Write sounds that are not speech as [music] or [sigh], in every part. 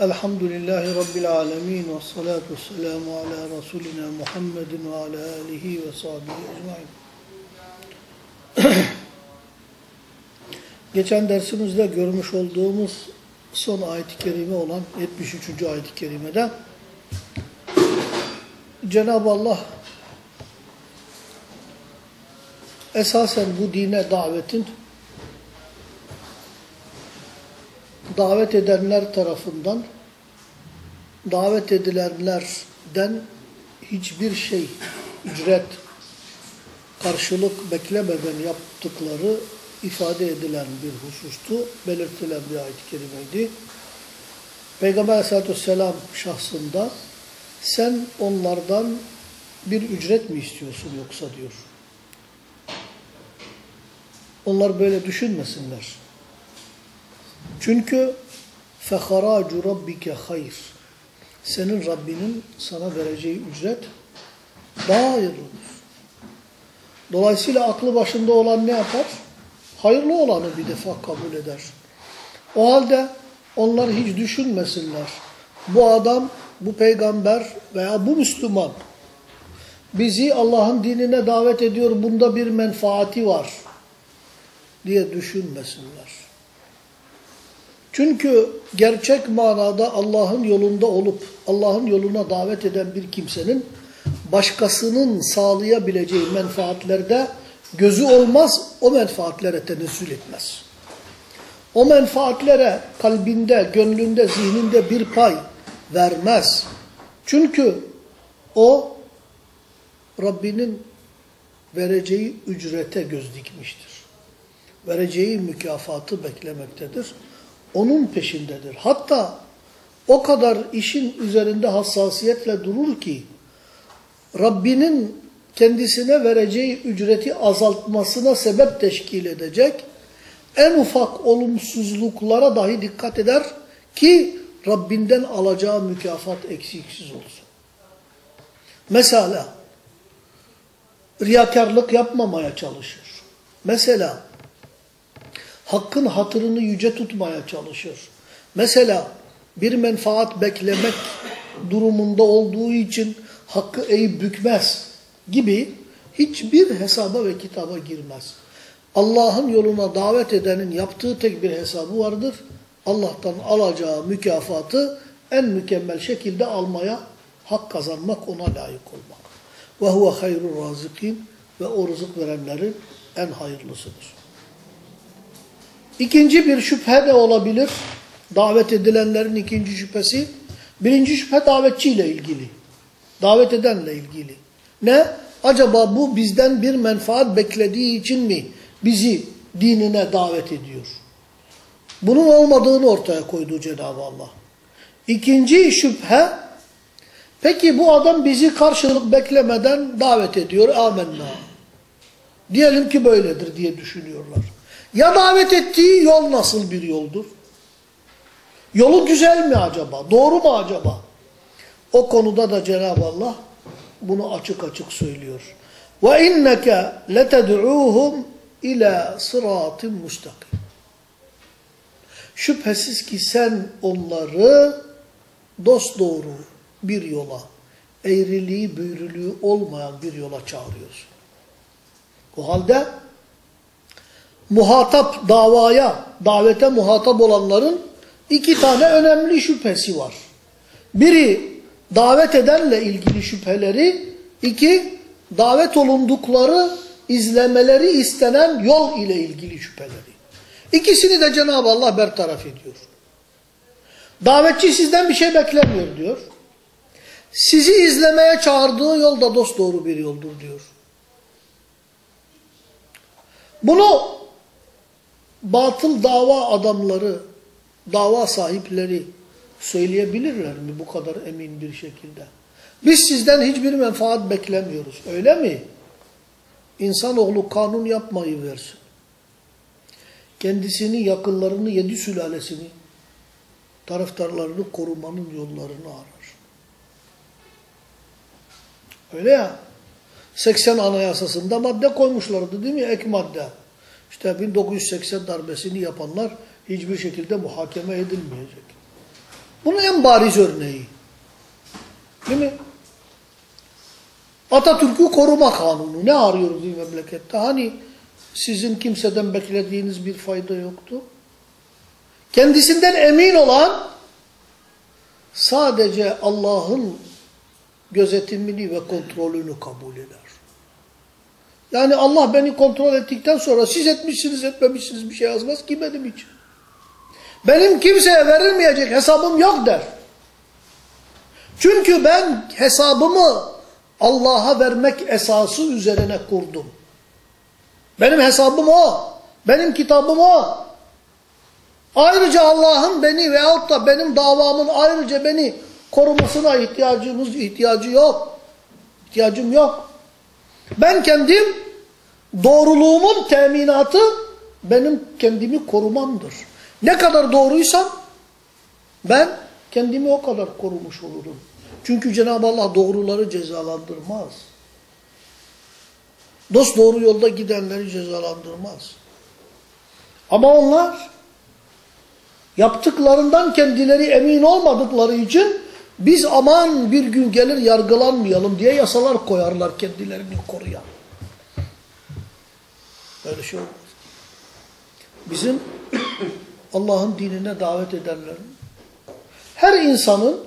Elhamdülillahi Rabbil alemin ve salatu selamu ala Resulina Muhammedin ve ala alihi ve sahbihi ecmain. [clears throat] Geçen dersimizde görmüş olduğumuz son ayet-i kerime olan 73. ayet-i kerimede Cenab-ı Allah esasen bu dine davetin davet edenler tarafından davet edilenlerden hiçbir şey, ücret, karşılık beklemeden yaptıkları ifade edilen bir husustu, belirtilen bir ayet-i kerimeydi. Peygamber aleyhissalatü vesselam şahsında sen onlardan bir ücret mi istiyorsun yoksa diyor. Onlar böyle düşünmesinler. Çünkü فَخَرَاجُ رَبِّكَ hayır. Senin Rabbinin sana vereceği ücret daha hayırlıdır. Dolayısıyla aklı başında olan ne yapar? Hayırlı olanı bir defa kabul eder. O halde onlar hiç düşünmesinler. Bu adam, bu peygamber veya bu Müslüman bizi Allah'ın dinine davet ediyor, bunda bir menfaati var diye düşünmesinler. Çünkü gerçek manada Allah'ın yolunda olup Allah'ın yoluna davet eden bir kimsenin başkasının sağlayabileceği menfaatlerde gözü olmaz, o menfaatlere tenezzül etmez. O menfaatlere kalbinde, gönlünde, zihninde bir pay vermez. Çünkü o Rabbinin vereceği ücrete göz dikmiştir. Vereceği mükafatı beklemektedir. Onun peşindedir. Hatta o kadar işin üzerinde hassasiyetle durur ki Rabbinin kendisine vereceği ücreti azaltmasına sebep teşkil edecek en ufak olumsuzluklara dahi dikkat eder ki Rabbinden alacağı mükafat eksiksiz olsun. Mesela riyakarlık yapmamaya çalışır. Mesela hakkın hatırını yüce tutmaya çalışır. Mesela bir menfaat beklemek durumunda olduğu için hakkı eğip bükmez gibi hiçbir hesaba ve kitaba girmez. Allah'ın yoluna davet edenin yaptığı tek bir hesabı vardır. Allah'tan alacağı mükafatı en mükemmel şekilde almaya, hak kazanmak, ona layık olmak. Ve huve hayrul razikin ve o rızık verenlerin en hayırlısıdır. İkinci bir şüphe de olabilir. Davet edilenlerin ikinci şüphesi. Birinci şüphe davetçiyle ilgili. Davet edenle ilgili. Ne? Acaba bu bizden bir menfaat beklediği için mi bizi dinine davet ediyor? Bunun olmadığını ortaya koydu Cenab-ı Allah. İkinci şüphe, peki bu adam bizi karşılık beklemeden davet ediyor, amenna. Diyelim ki böyledir diye düşünüyorlar. Ya davet ettiği yol nasıl bir yoldur? Yolu güzel mi acaba? Doğru mu acaba? O konuda da Cenab-ı Allah bunu açık açık söylüyor. Ve inneke leted'uhum ila sıratin mustakim. Şüphesiz ki sen onları dosdoğru bir yola, eğriliği, büyürülüğü olmayan bir yola çağırıyorsun. O halde muhatap davaya, davete muhatap olanların iki tane önemli şüphesi var. Biri davet edenle ilgili şüpheleri, iki davet olundukları, izlemeleri istenen yol ile ilgili şüpheleri. İkisini de Cenab-ı Allah bertaraf ediyor. Davetçi sizden bir şey beklemiyor diyor. Sizi izlemeye çağırdığı yol da dosdoğru bir yoldur diyor. Bunu batıl dava adamları, dava sahipleri söyleyebilirler mi bu kadar emin bir şekilde? Biz sizden hiçbir menfaat beklemiyoruz. Öyle mi? İnsanoğlu kanun yapmayı versin. Kendisini, yakınlarını, yedi sülalesini, taraftarlarını korumanın yollarını arar. Öyle ya. 80 anayasasında madde koymuşlardı değil mi? Ek madde. İşte 1980 darbesini yapanlar hiçbir şekilde muhakeme edilmeyecek. Bunun en bariz örneği. Değil mi? Atatürk'ü koruma kanunu. Ne arıyoruz bir memlekette? Hani sizin kimseden beklediğiniz bir fayda yoktu? Kendisinden emin olan sadece Allah'ın gözetimini ve kontrolünü kabul eder. Yani Allah beni kontrol ettikten sonra siz etmişsiniz etmemişsiniz bir şey yazmaz ki benim için. Benim kimseye verilmeyecek hesabım yok der. Çünkü ben hesabımı Allah'a vermek esası üzerine kurdum. Benim hesabım o. Benim kitabım o. Ayrıca Allah'ın beni veyahut da benim davamın ayrıca beni korumasına ihtiyacımız ihtiyacı yok. İhtiyacım yok. Ben kendim doğruluğumun teminatı benim kendimi korumamdır. Ne kadar doğruysam ben kendimi o kadar korumuş olurum. Çünkü Cenab-ı Allah doğruları cezalandırmaz. Dost doğru yolda gidenleri cezalandırmaz. Ama onlar yaptıklarından kendileri emin olmadıkları için biz aman bir gün gelir yargılanmayalım diye yasalar koyarlar kendilerini koruyan. Böyle şey olmaz. Bizim [coughs] Allah'ın dinine davet edenlerin her insanın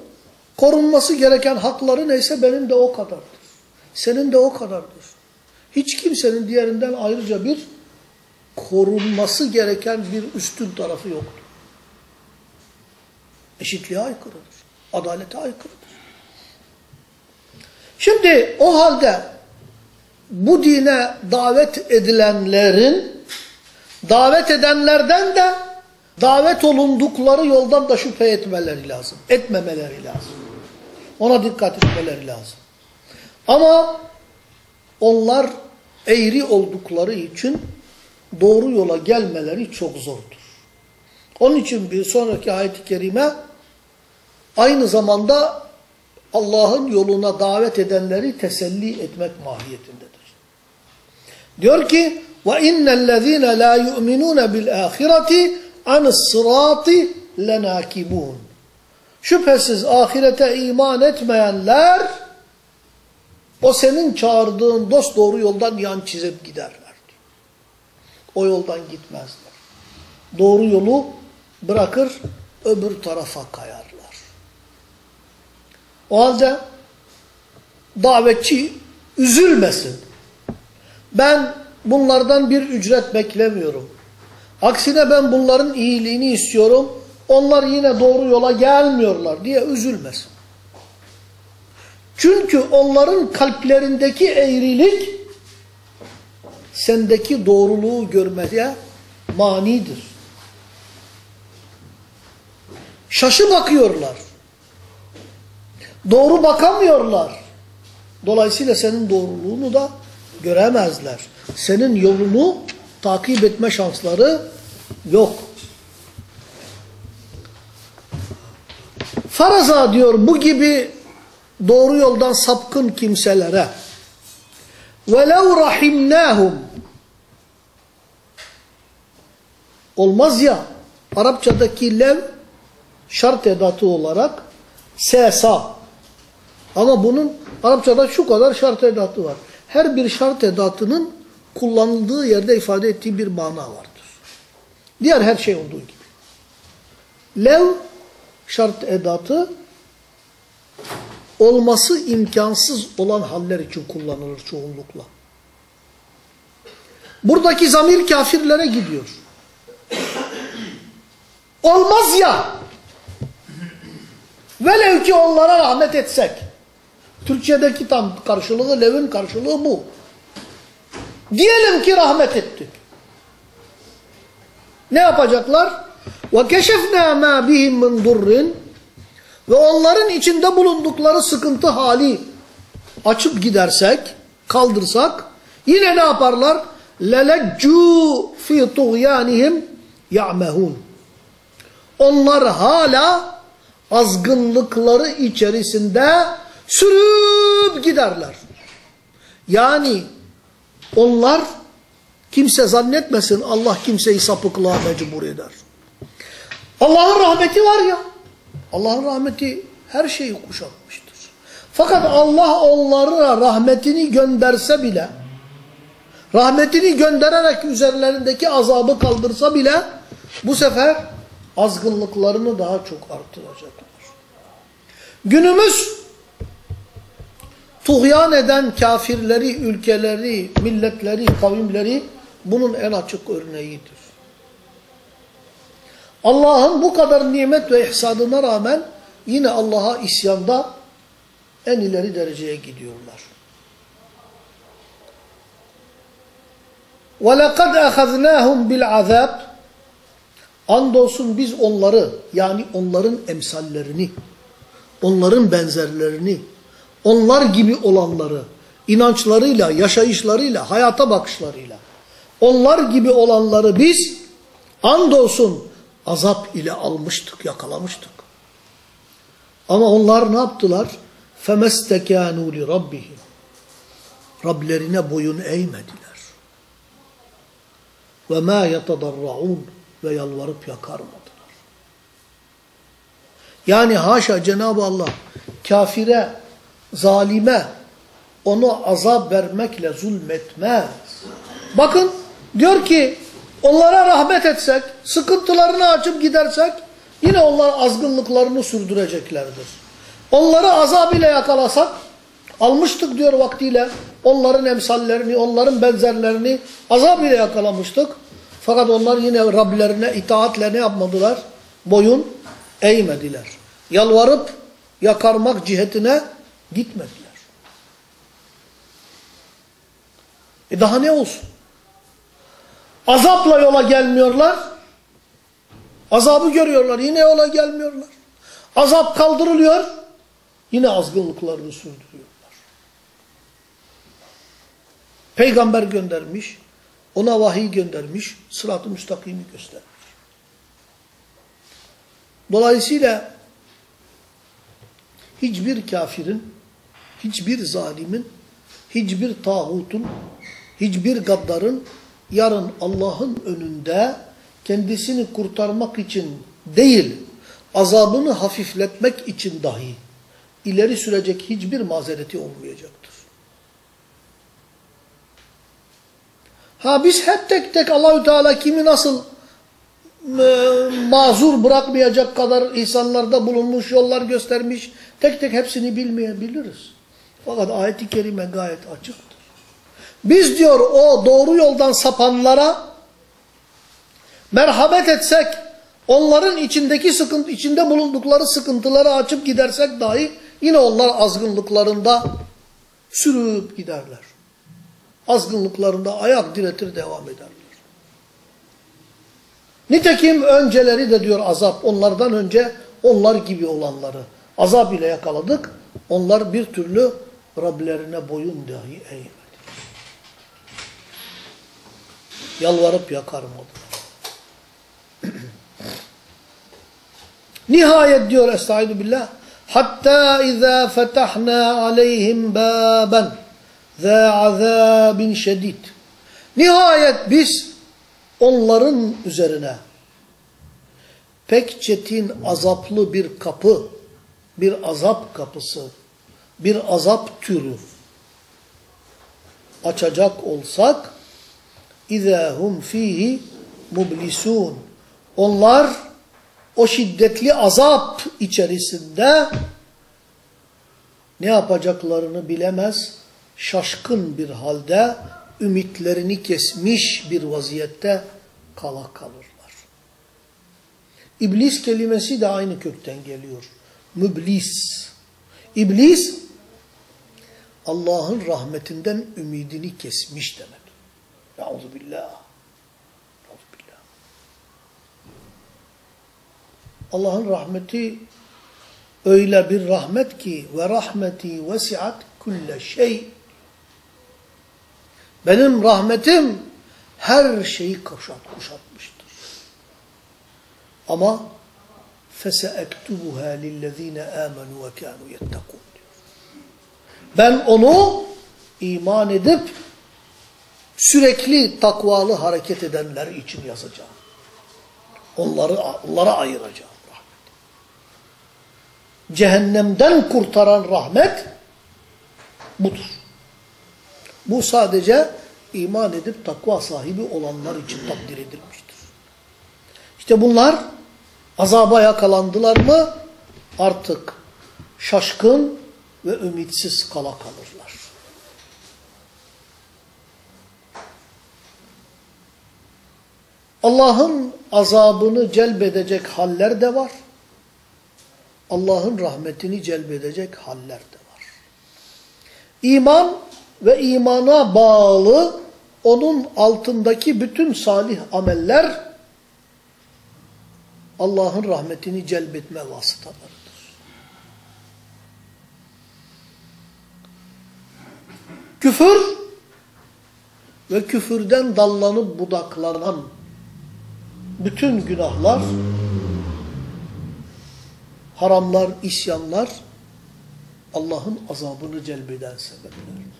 korunması gereken hakları neyse benim de o kadardır. Senin de o kadardır. Hiç kimsenin diğerinden ayrıca bir korunması gereken bir üstün tarafı yoktur. Eşitliğe aykırıdır. Adalete aykırıdır. Şimdi o halde bu dine davet edilenlerin davet edenlerden de davet olundukları yoldan da şüphe etmeleri lazım. Etmemeleri lazım. Ona dikkat etmeleri lazım. Ama onlar eğri oldukları için doğru yola gelmeleri çok zordur. Onun için bir sonraki ayet-i kerime aynı zamanda Allah'ın yoluna davet edenleri teselli etmek mahiyetindedir. Diyor ki وَاِنَّ الَّذ۪ينَ لَا يُؤْمِنُونَ بِالْآخِرَةِ عَنِ الصِّرَاطِ لَنَاكِبُونَ Şüphesiz ahirete iman etmeyenler o senin çağırdığın dost doğru yoldan yan çizip giderler. O yoldan gitmezler. Doğru yolu bırakır öbür tarafa kayarlar. O halde davetçi üzülmesin. Ben bunlardan bir ücret beklemiyorum. Aksine ben bunların iyiliğini istiyorum. Onlar yine doğru yola gelmiyorlar diye üzülmesin. Çünkü onların kalplerindeki eğrilik sendeki doğruluğu görmeye manidir. Şaşı bakıyorlar. Doğru bakamıyorlar. Dolayısıyla senin doğruluğunu da göremezler. Senin yolunu takip etme şansları yok. Faraza diyor bu gibi doğru yoldan sapkın kimselere وَلَوْ رَحِمْنَاهُمْ Olmaz ya Arapçadaki lev şart edatı olarak sesa ama bunun Arapçada şu kadar şart edatı var. Her bir şart edatının kullanıldığı yerde ifade ettiği bir mana vardır. Diğer her şey olduğu gibi. Lev şart edatı olması imkansız olan haller için kullanılır çoğunlukla. Buradaki zamir kafirlere gidiyor. Olmaz ya. Velev ki onlara rahmet etsek. Türkçedeki tam karşılığı, levin karşılığı bu. Diyelim ki rahmet ettik. Ne yapacaklar? وَكَشَفْنَا مَا بِهِمْ مِنْ دُرٍّ Ve onların içinde bulundukları sıkıntı hali açıp gidersek, kaldırsak, yine ne yaparlar? لَلَجُّوا فِي طُغْيَانِهِمْ يَعْمَهُونَ Onlar hala azgınlıkları içerisinde sürüp giderler. Yani onlar Kimse zannetmesin Allah kimseyi sapıklığa mecbur eder. Allah'ın rahmeti var ya. Allah'ın rahmeti her şeyi kuşatmıştır. Fakat Allah onlara rahmetini gönderse bile, rahmetini göndererek üzerlerindeki azabı kaldırsa bile, bu sefer azgınlıklarını daha çok artıracaklar. Günümüz tuğyan eden kafirleri, ülkeleri, milletleri, kavimleri bunun en açık örneğidir. Allah'ın bu kadar nimet ve ihsanına rağmen yine Allah'a isyanda en ileri dereceye gidiyorlar. وَلَقَدْ أَخَذْنَاهُمْ بِالْعَذَابِ Andolsun biz onları yani onların emsallerini, onların benzerlerini, onlar gibi olanları, inançlarıyla, yaşayışlarıyla, hayata bakışlarıyla, onlar gibi olanları biz andolsun azap ile almıştık, yakalamıştık. Ama onlar ne yaptılar? فَمَسْتَكَانُوا لِرَبِّهِمْ Rablerine boyun eğmediler. وَمَا يَتَضَرَّعُونَ Ve yalvarıp yakarmadılar. Yani haşa Cenab-ı Allah kafire, zalime onu azap vermekle zulmetmez. Bakın diyor ki onlara rahmet etsek, sıkıntılarını açıp gidersek yine onlar azgınlıklarını sürdüreceklerdir. Onları azab ile yakalasak almıştık diyor vaktiyle onların emsallerini, onların benzerlerini azab ile yakalamıştık. Fakat onlar yine Rablerine itaatle ne yapmadılar? Boyun eğmediler. Yalvarıp yakarmak cihetine gitmediler. E daha ne olsun? Azapla yola gelmiyorlar. Azabı görüyorlar. Yine yola gelmiyorlar. Azap kaldırılıyor. Yine azgınlıklarını sürdürüyorlar. Peygamber göndermiş. Ona vahiy göndermiş. Sırat-ı müstakimi göstermiş. Dolayısıyla hiçbir kafirin, hiçbir zalimin, hiçbir tağutun, hiçbir gaddarın yarın Allah'ın önünde kendisini kurtarmak için değil, azabını hafifletmek için dahi ileri sürecek hiçbir mazereti olmayacaktır. Ha biz hep tek tek Allahü Teala kimi nasıl e, mazur bırakmayacak kadar insanlarda bulunmuş, yollar göstermiş, tek tek hepsini bilmeyebiliriz. Fakat ayet-i kerime gayet açıktır. Biz diyor o doğru yoldan sapanlara merhamet etsek, onların içindeki sıkıntı, içinde bulundukları sıkıntıları açıp gidersek dahi yine onlar azgınlıklarında sürüp giderler. Azgınlıklarında ayak diretir devam ederler. Nitekim önceleri de diyor azap onlardan önce onlar gibi olanları azap ile yakaladık. Onlar bir türlü Rablerine boyun dahi eğmedi. Yalvarıp yakarmadılar. [clears throat] Nihayet diyor Estaizu billah hatta izâ fetahnâ aleyhim bâben zâ azâbin şedid. Nihayet biz onların üzerine pek çetin azaplı bir kapı, bir azap kapısı, bir azap türü açacak olsak اِذَا هُمْ ف۪يهِ mublisun. Onlar o şiddetli azap içerisinde ne yapacaklarını bilemez, şaşkın bir halde ümitlerini kesmiş bir vaziyette kala kalırlar. İblis kelimesi de aynı kökten geliyor. Müblis. İblis Allah'ın rahmetinden ümidini kesmiş demek. Euzubillah. Euzubillah. Allah'ın rahmeti öyle bir rahmet ki ve rahmeti vesiat külle şey. Benim rahmetim her şeyi kuşat, kuşatmıştır. Ama feseektubuha lillezine amenu ve kânû yettekûn. Ben onu iman edip sürekli takvalı hareket edenler için yazacağım. Onları onlara ayıracağım rahmet. Cehennemden kurtaran rahmet budur. Bu sadece iman edip takva sahibi olanlar için takdir edilmiştir. İşte bunlar azaba yakalandılar mı artık şaşkın ve ümitsiz kala kalırlar. Allah'ın azabını celbedecek haller de var. Allah'ın rahmetini celbedecek haller de var. İman ve imana bağlı onun altındaki bütün salih ameller Allah'ın rahmetini celbetme vasıtalarıdır. Küfür ve küfürden dallanıp budaklanan bütün günahlar, haramlar, isyanlar Allah'ın azabını celbeden sebeplerdir.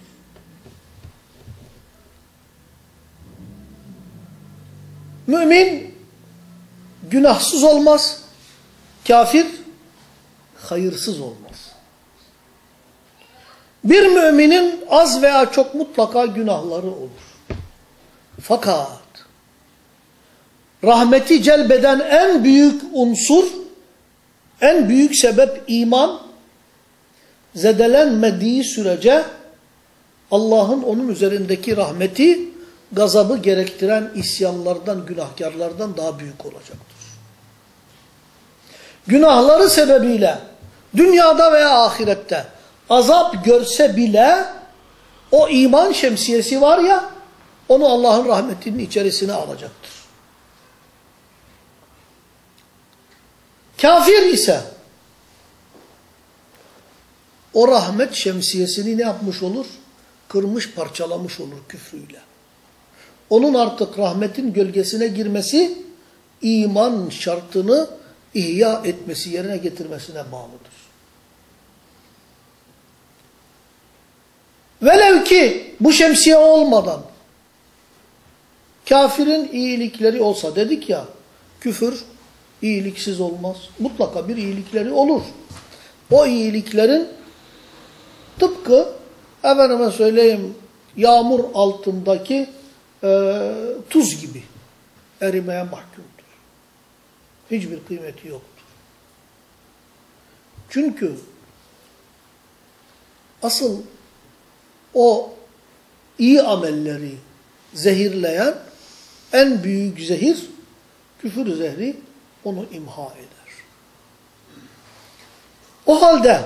Mümin günahsız olmaz, kafir hayırsız olmaz. Bir müminin az veya çok mutlaka günahları olur. Fakat rahmeti celbeden en büyük unsur, en büyük sebep iman, zedelenmediği sürece Allah'ın onun üzerindeki rahmeti, gazabı gerektiren isyanlardan, günahkarlardan daha büyük olacaktır. Günahları sebebiyle dünyada veya ahirette azap görse bile o iman şemsiyesi var ya onu Allah'ın rahmetinin içerisine alacaktır. Kafir ise o rahmet şemsiyesini ne yapmış olur? Kırmış, parçalamış olur küfrüyle. Onun artık rahmetin gölgesine girmesi iman şartını ihya etmesi, yerine getirmesine bağlıdır. Ki bu şemsiye olmadan kafirin iyilikleri olsa dedik ya küfür iyiliksiz olmaz. Mutlaka bir iyilikleri olur. O iyiliklerin tıpkı efendime söyleyeyim yağmur altındaki e, tuz gibi erimeye mahkumdur. Hiçbir kıymeti yoktur. Çünkü asıl o iyi amelleri zehirleyen en büyük zehir küfür zehri onu imha eder. O halde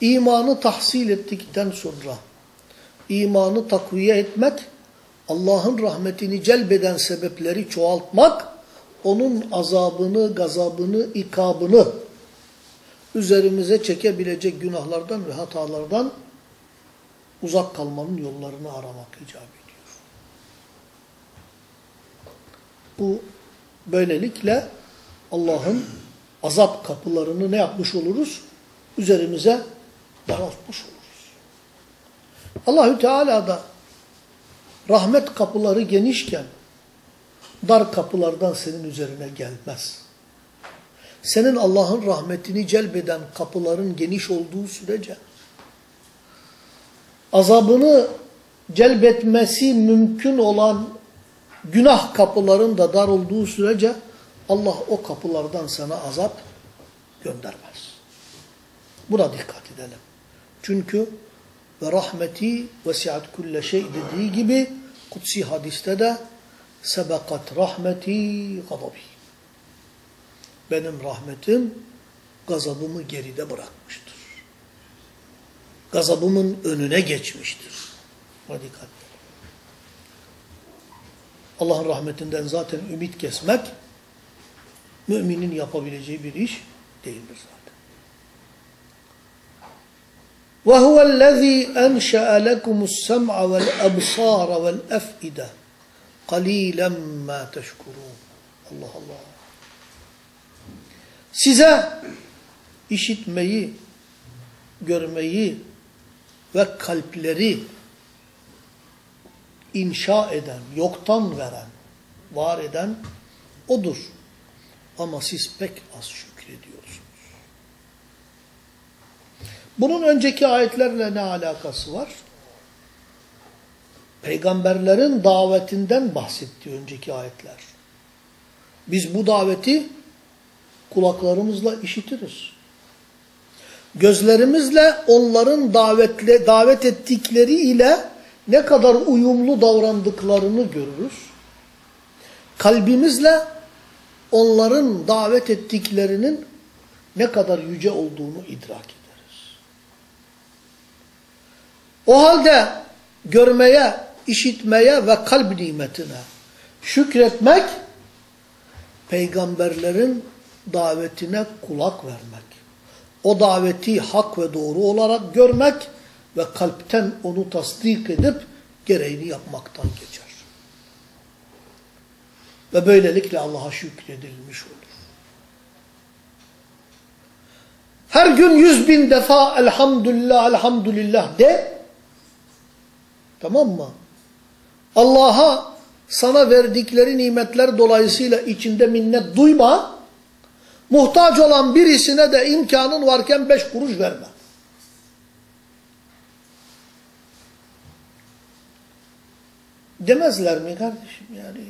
imanı tahsil ettikten sonra imanı takviye etmek, Allah'ın rahmetini celbeden sebepleri çoğaltmak, onun azabını, gazabını, ikabını üzerimize çekebilecek günahlardan ve hatalardan uzak kalmanın yollarını aramak icap ediyor. Bu böylelikle Allah'ın azap kapılarını ne yapmış oluruz? Üzerimize daraltmış oluruz. Allahü Teala da rahmet kapıları genişken dar kapılardan senin üzerine gelmez. Senin Allah'ın rahmetini celbeden kapıların geniş olduğu sürece azabını celbetmesi mümkün olan günah kapıların da dar olduğu sürece Allah o kapılardan sana azap göndermez. Buna dikkat edelim. Çünkü ve rahmeti vesiat kulle şey dediği gibi kutsi hadiste de sebekat rahmeti gadabi Benim rahmetim gazabımı geride bırakmıştır. Gazabımın önüne geçmiştir. Buna dikkat Allah'ın rahmetinden zaten ümit kesmek müminin yapabileceği bir iş değildir zaten. وَهُوَ الَّذ۪ي أَنْشَأَ لَكُمُ السَّمْعَ وَالْأَبْصَارَ وَالْأَفْئِدَةِ قَلِيلًا مَا تَشْكُرُونَ Allah Allah. Size işitmeyi, görmeyi ve kalpleri inşa eden, yoktan veren, var eden odur. Ama siz pek az şükrediyorsunuz. Bunun önceki ayetlerle ne alakası var? Peygamberlerin davetinden bahsetti önceki ayetler. Biz bu daveti kulaklarımızla işitiriz. Gözlerimizle onların davetle, davet ettikleri ile ne kadar uyumlu davrandıklarını görürüz. Kalbimizle onların davet ettiklerinin ne kadar yüce olduğunu idrak ederiz. O halde görmeye, işitmeye ve kalp nimetine şükretmek, peygamberlerin davetine kulak vermek. O daveti hak ve doğru olarak görmek ve kalpten onu tasdik edip gereğini yapmaktan geçer. Ve böylelikle Allah'a şükredilmiş olur. Her gün yüz bin defa elhamdülillah, elhamdülillah de. Tamam mı? Allah'a sana verdikleri nimetler dolayısıyla içinde minnet duyma. Muhtaç olan birisine de imkanın varken beş kuruş verme. Demezler mi kardeşim yani?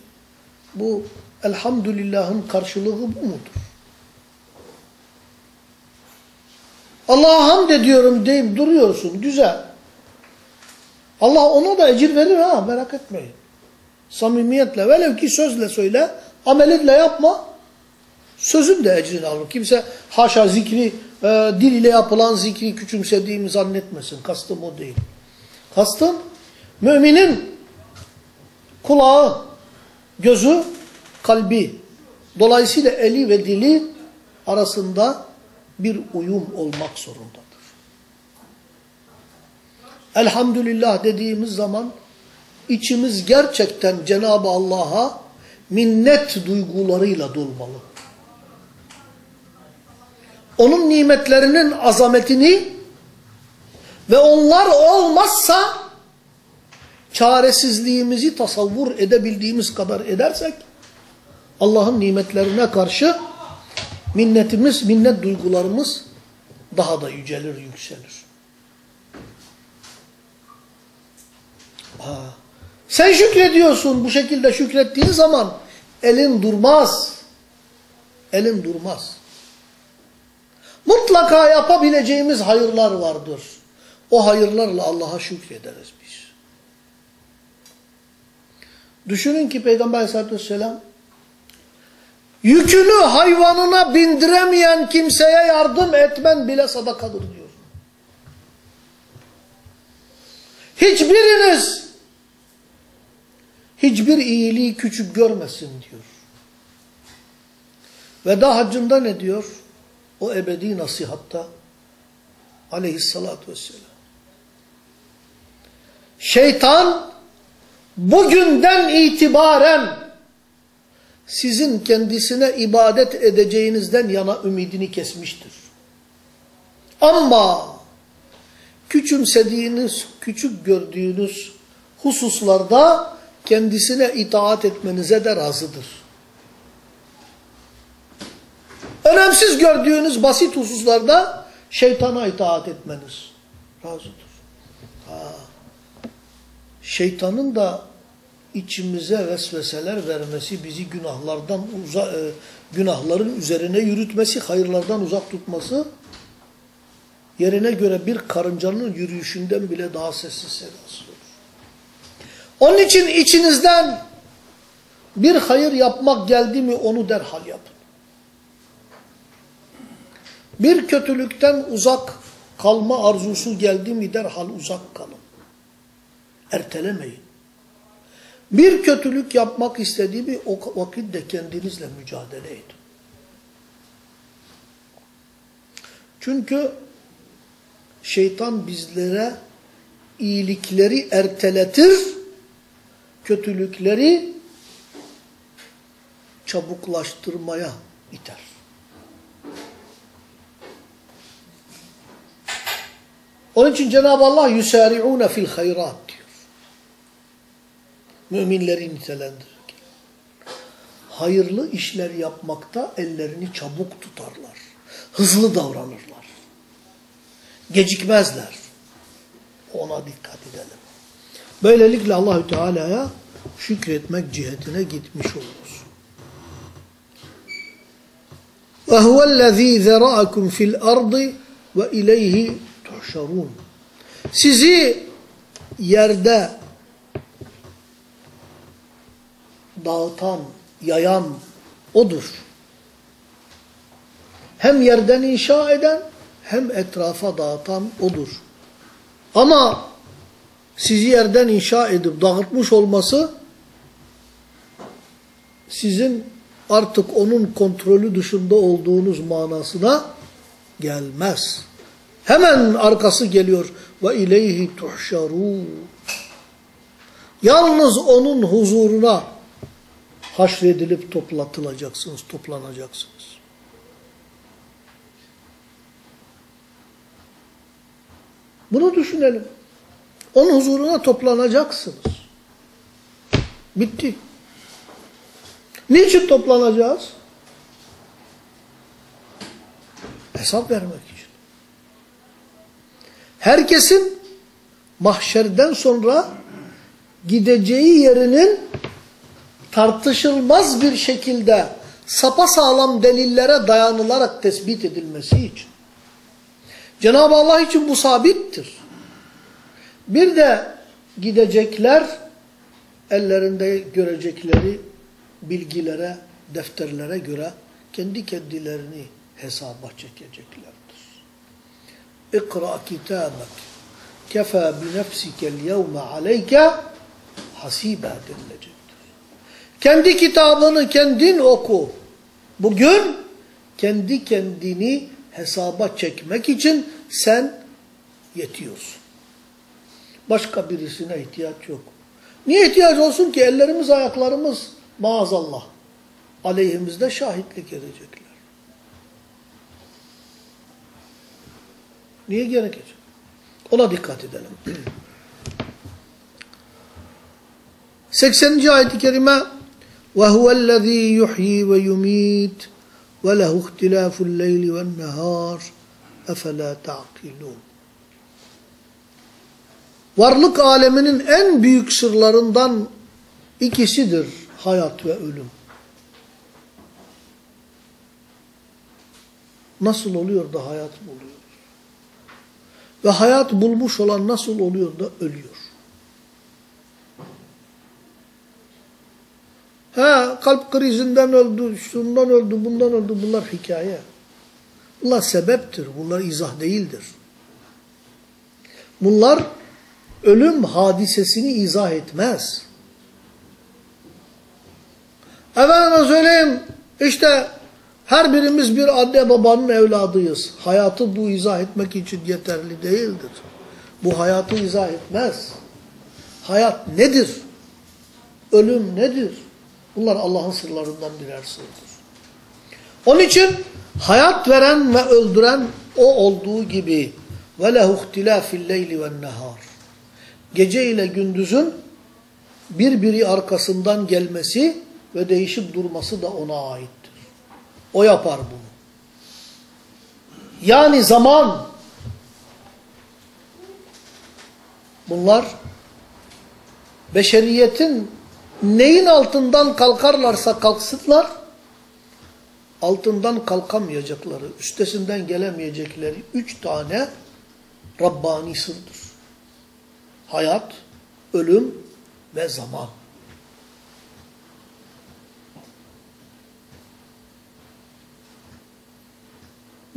Bu elhamdülillahın karşılığı bu mudur? Allah'a hamd ediyorum deyip duruyorsun. Güzel. Allah ona da ecir verir ha merak etmeyin. Samimiyetle velev ki sözle söyle, amelinle yapma. Sözün de ecrini alır. Kimse haşa zikri, e, dil ile yapılan zikri küçümsediğimi zannetmesin. Kastım o değil. Kastım müminin kulağı, gözü, kalbi. Dolayısıyla eli ve dili arasında bir uyum olmak zorundadır. Elhamdülillah dediğimiz zaman içimiz gerçekten Cenab-ı Allah'a minnet duygularıyla dolmalı. Onun nimetlerinin azametini ve onlar olmazsa çaresizliğimizi tasavvur edebildiğimiz kadar edersek Allah'ın nimetlerine karşı minnetimiz, minnet duygularımız daha da yücelir, yükselir. Ha. Sen şükrediyorsun bu şekilde şükrettiğin zaman elin durmaz. Elin durmaz. Mutlaka yapabileceğimiz hayırlar vardır. O hayırlarla Allah'a şükrederiz biz. Düşünün ki Peygamber aleyhissalatü vesselam yükünü hayvanına bindiremeyen kimseye yardım etmen bile sadakadır diyor. Hiçbiriniz hiçbir iyiliği küçük görmesin diyor. Veda haccında ne diyor? O ebedi nasihatta aleyhissalatü vesselam. Şeytan bugünden itibaren sizin kendisine ibadet edeceğinizden yana ümidini kesmiştir. Ama küçümsediğiniz, küçük gördüğünüz hususlarda kendisine itaat etmenize de razıdır. Önemsiz gördüğünüz basit hususlarda şeytana itaat etmeniz razıdır. Ha. Şeytanın da içimize vesveseler vermesi, bizi günahlardan uza, e, günahların üzerine yürütmesi, hayırlardan uzak tutması yerine göre bir karıncanın yürüyüşünden bile daha sessiz sedasız. Onun için içinizden bir hayır yapmak geldi mi onu derhal yapın. Bir kötülükten uzak kalma arzusu geldi mi derhal uzak kalın. Ertelemeyin. Bir kötülük yapmak istediği bir vakit de kendinizle mücadele edin. Çünkü şeytan bizlere iyilikleri erteletir, kötülükleri çabuklaştırmaya iter. Onun için Cenab-ı Allah yusari'une fil hayrat diyor. müminleri nitelendirirken. Hayırlı işler yapmakta ellerini çabuk tutarlar. Hızlı davranırlar. Gecikmezler. Ona dikkat edelim. Böylelikle Allahü Teala'ya şükretmek cihetine gitmiş oluruz. وَهُوَ الَّذ۪ي ذَرَأَكُمْ فِي الْأَرْضِ وَاِلَيْهِ tuhşerun. Sizi yerde dağıtan, yayan odur. Hem yerden inşa eden hem etrafa dağıtan odur. Ama sizi yerden inşa edip dağıtmış olması sizin artık onun kontrolü dışında olduğunuz manasına gelmez. Hemen arkası geliyor. Ve ileyhi tuhşarun. Yalnız onun huzuruna haşredilip toplatılacaksınız, toplanacaksınız. Bunu düşünelim. Onun huzuruna toplanacaksınız. Bitti. Niçin toplanacağız? Hesap vermek için. Herkesin mahşerden sonra gideceği yerinin tartışılmaz bir şekilde sapasağlam delillere dayanılarak tespit edilmesi için. Cenab-ı Allah için bu sabittir. Bir de gidecekler ellerinde görecekleri bilgilere, defterlere göre kendi kendilerini hesaba çekeceklerdir. Kefa bi nefsikel yevme aleyke hasibe denilecektir. Kendi kitabını kendin oku. Bugün kendi kendini hesaba çekmek için sen yetiyorsun. Başka birisine ihtiyaç yok. Niye ihtiyaç olsun ki? Ellerimiz, ayaklarımız maazallah aleyhimizde şahitlik edecekler. Niye gerekecek? Ona dikkat edelim. [clears throat] 80. ayet-i kerime وَهُوَ الَّذ۪ي يُحْيِي وَيُم۪يتِ وَلَهُ اخْتِلَافُ اللَّيْلِ وَالنَّهَارِ اَفَلَا تَعْقِلُونَ Varlık aleminin en büyük sırlarından ikisidir hayat ve ölüm. Nasıl oluyor da hayat buluyoruz? Ve hayat bulmuş olan nasıl oluyor da ölüyor? Ha kalp krizinden öldü, şundan öldü, bundan öldü. Bunlar hikaye. Bunlar sebeptir. Bunlar izah değildir. Bunlar ölüm hadisesini izah etmez. Efendime söyleyeyim işte her birimiz bir anne babanın evladıyız. Hayatı bu izah etmek için yeterli değildir. Bu hayatı izah etmez. Hayat nedir? Ölüm nedir? Bunlar Allah'ın sırlarından birer sırdır. Onun için hayat veren ve öldüren o olduğu gibi ve lehu ihtilafil leyli ven nehar. Gece ile gündüzün birbiri arkasından gelmesi ve değişip durması da ona ait. O yapar bunu. Yani zaman bunlar beşeriyetin neyin altından kalkarlarsa kalksınlar altından kalkamayacakları, üstesinden gelemeyecekleri üç tane Rabbani sırdır. Hayat, ölüm ve zaman.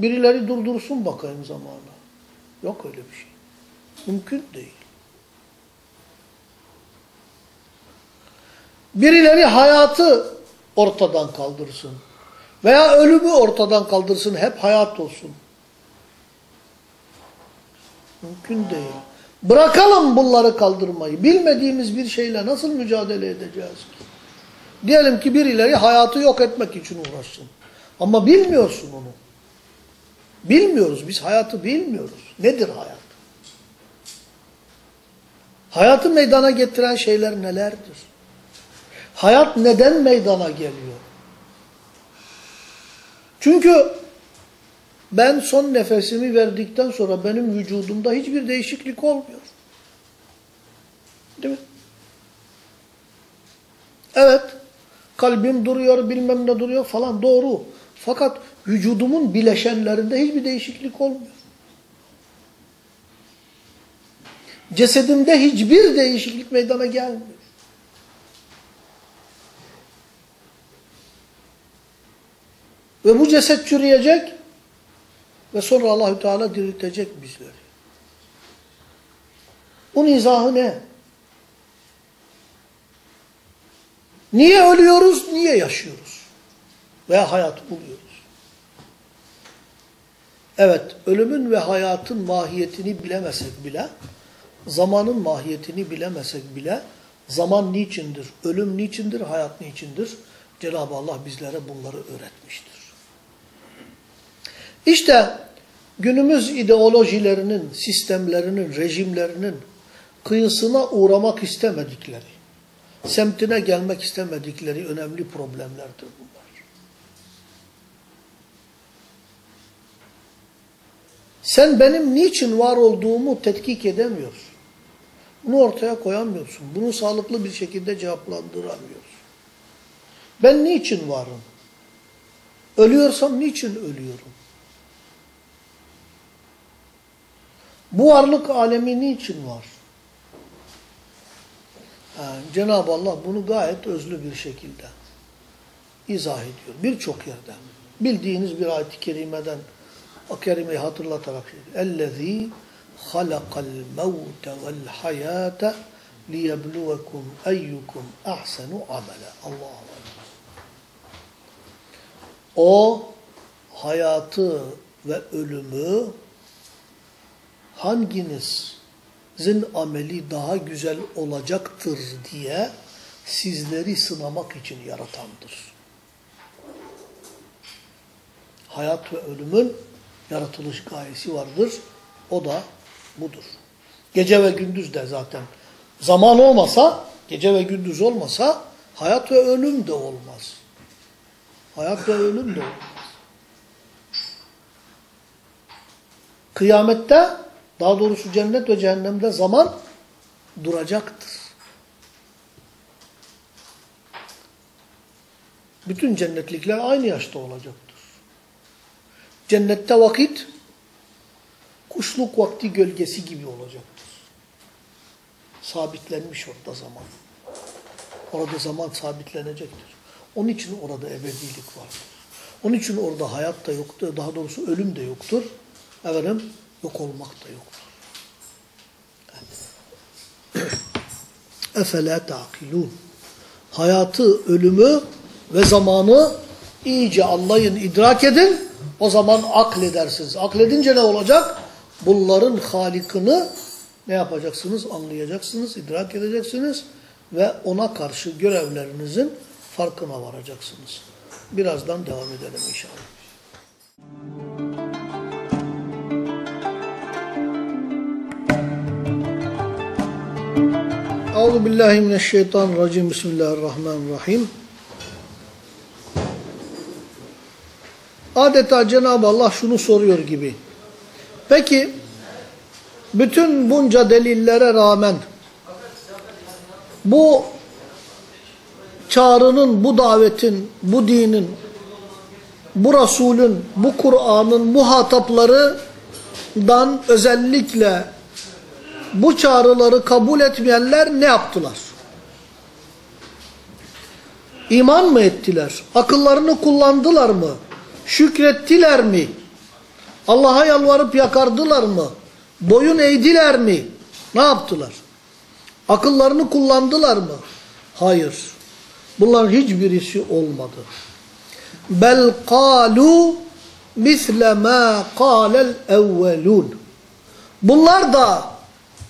Birileri durdursun bakayım zamanı. Yok öyle bir şey. Mümkün değil. Birileri hayatı ortadan kaldırsın. Veya ölümü ortadan kaldırsın. Hep hayat olsun. Mümkün değil. Bırakalım bunları kaldırmayı. Bilmediğimiz bir şeyle nasıl mücadele edeceğiz ki? Diyelim ki birileri hayatı yok etmek için uğraşsın. Ama bilmiyorsun onu. Bilmiyoruz. Biz hayatı bilmiyoruz. Nedir hayat? Hayatı meydana getiren şeyler nelerdir? Hayat neden meydana geliyor? Çünkü ben son nefesimi verdikten sonra benim vücudumda hiçbir değişiklik olmuyor. Değil mi? Evet, kalbim duruyor, bilmem ne duruyor falan doğru. Fakat vücudumun bileşenlerinde hiçbir değişiklik olmuyor. Cesedimde hiçbir değişiklik meydana gelmiyor. Ve bu ceset çürüyecek ve sonra Allahü Teala diriltecek bizleri. Bunun izahı ne? Niye ölüyoruz, niye yaşıyoruz? Veya hayat buluyoruz. Evet, ölümün ve hayatın mahiyetini bilemesek bile, zamanın mahiyetini bilemesek bile, zaman niçindir, ölüm niçindir, hayat niçindir? Cenab-ı Allah bizlere bunları öğretmiştir. İşte günümüz ideolojilerinin, sistemlerinin, rejimlerinin kıyısına uğramak istemedikleri, semtine gelmek istemedikleri önemli problemlerdir bunlar. Sen benim niçin var olduğumu tetkik edemiyorsun. Bunu ortaya koyamıyorsun. Bunu sağlıklı bir şekilde cevaplandıramıyorsun. Ben niçin varım? Ölüyorsam niçin ölüyorum? Bu varlık alemi niçin var? Yani Cenab-ı Allah bunu gayet özlü bir şekilde izah ediyor. Birçok yerde. Bildiğiniz bir ayet-i kerimeden o kelimeyi hatırlatarak şey. Ellezî halakal mevte vel hayâte liyebluvekum eyyukum ahsenu amele. Allah'a O hayatı ve ölümü hanginizin ameli daha güzel olacaktır diye sizleri sınamak için yaratandır. Hayat ve ölümün yaratılış gayesi vardır. O da budur. Gece ve gündüz de zaten. Zaman olmasa, gece ve gündüz olmasa hayat ve ölüm de olmaz. Hayat ve ölüm de olmaz. Kıyamette daha doğrusu cennet ve cehennemde zaman duracaktır. Bütün cennetlikler aynı yaşta olacaktır. Cennette vakit kuşluk vakti gölgesi gibi olacaktır. Sabitlenmiş orada zaman. Orada zaman sabitlenecektir. Onun için orada ebedilik vardır. Onun için orada hayat da yoktur. Daha doğrusu ölüm de yoktur. Efendim yok olmak da yoktur. Efela ta'kilun. Hayatı, ölümü ve zamanı iyice anlayın, idrak edin. O zaman akledersiniz. Akledince ne olacak? Bunların halikini ne yapacaksınız? Anlayacaksınız, idrak edeceksiniz ve ona karşı görevlerinizin farkına varacaksınız. Birazdan devam edelim inşallah. Euzu billahi mineşşeytanirracim. Bismillahirrahmanirrahim. Adeta Cenab-ı Allah şunu soruyor gibi. Peki bütün bunca delillere rağmen bu çağrının, bu davetin, bu dinin, bu Resulün, bu Kur'an'ın muhataplarından özellikle bu çağrıları kabul etmeyenler ne yaptılar? İman mı ettiler? Akıllarını kullandılar mı? Şükrettiler mi? Allah'a yalvarıp yakardılar mı? Boyun eğdiler mi? Ne yaptılar? Akıllarını kullandılar mı? Hayır. Bunların hiçbirisi olmadı. Bel kalu misle ma kâlel evvelûn. Bunlar da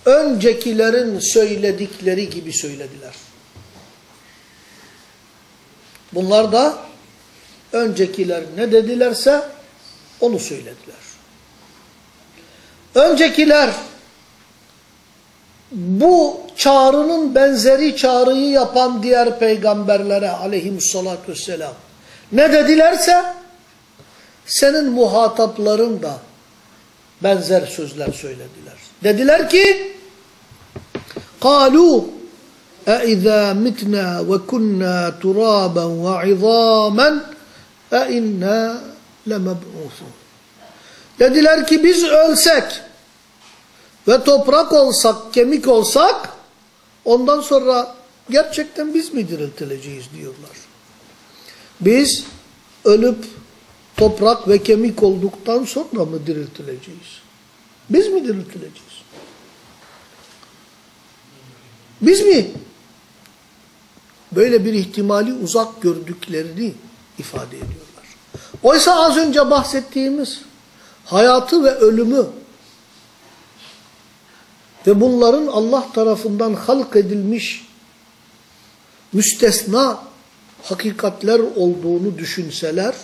öncekilerin söyledikleri gibi söylediler. Bunlar da öncekiler ne dedilerse onu söylediler. Öncekiler bu çağrının benzeri çağrıyı yapan diğer peygamberlere aleyhissalatü vesselam ne dedilerse senin muhatapların da benzer sözler söylediler. Dediler ki قالوا أَإِذَا مِتْنَا وَكُنَّا تُرَابًا وَعِظَامًا e inna lemeb'usun. Dediler ki biz ölsek ve toprak olsak, kemik olsak ondan sonra gerçekten biz mi diriltileceğiz diyorlar. Biz ölüp toprak ve kemik olduktan sonra mı diriltileceğiz? Biz mi diriltileceğiz? Biz mi? Böyle bir ihtimali uzak gördüklerini ifade ediyor. Oysa az önce bahsettiğimiz hayatı ve ölümü ve bunların Allah tarafından halk edilmiş müstesna hakikatler olduğunu düşünseler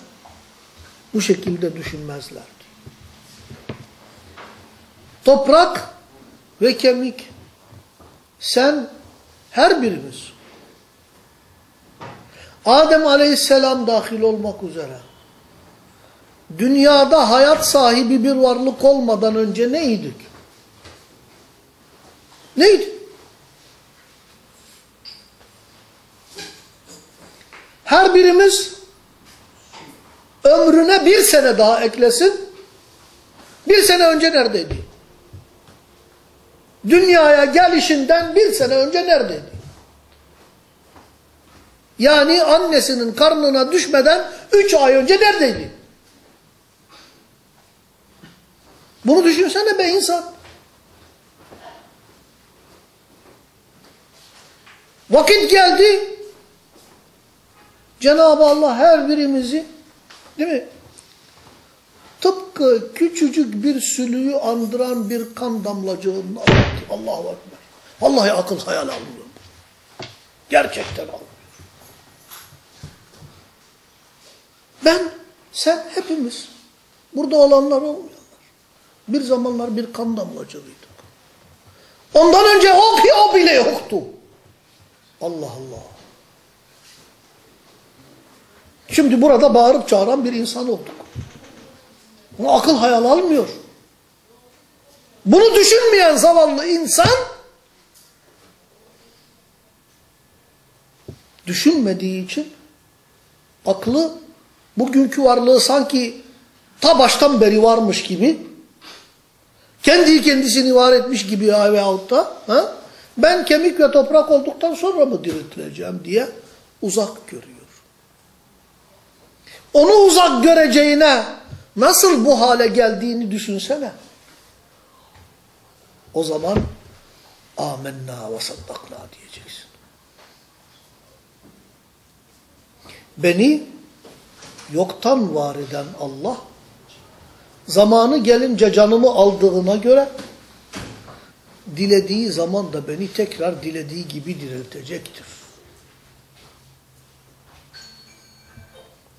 bu şekilde düşünmezlerdi. Toprak ve kemik sen her birimiz Adem aleyhisselam dahil olmak üzere dünyada hayat sahibi bir varlık olmadan önce neydik? Neydi? Her birimiz ömrüne bir sene daha eklesin. Bir sene önce neredeydi? Dünyaya gelişinden bir sene önce neredeydi? Yani annesinin karnına düşmeden üç ay önce neredeydi? Bunu düşünsene be insan. Vakit geldi. Cenab-ı Allah her birimizi değil mi? Tıpkı küçücük bir sülüğü andıran bir kan damlacığının Allahu Ekber. Vallahi akıl hayal almıyor. Gerçekten almıyor. Ben, sen, hepimiz. Burada olanlar olmuyorlar. Bir zamanlar bir kan damlacığıydık. Ondan önce o, o bile yoktu. Allah Allah. Şimdi burada bağırıp çağıran bir insan olduk. Bunu akıl hayal almıyor. Bunu düşünmeyen zavallı insan düşünmediği için aklı bugünkü varlığı sanki ta baştan beri varmış gibi kendi kendisini var etmiş gibi veyahut da ha, ben kemik ve toprak olduktan sonra mı diriltileceğim diye uzak görüyor. Onu uzak göreceğine nasıl bu hale geldiğini düşünsene. O zaman amenna ve saddakna diyeceksin. Beni yoktan var eden Allah zamanı gelince canımı aldığına göre dilediği zaman da beni tekrar dilediği gibi diriltecektir.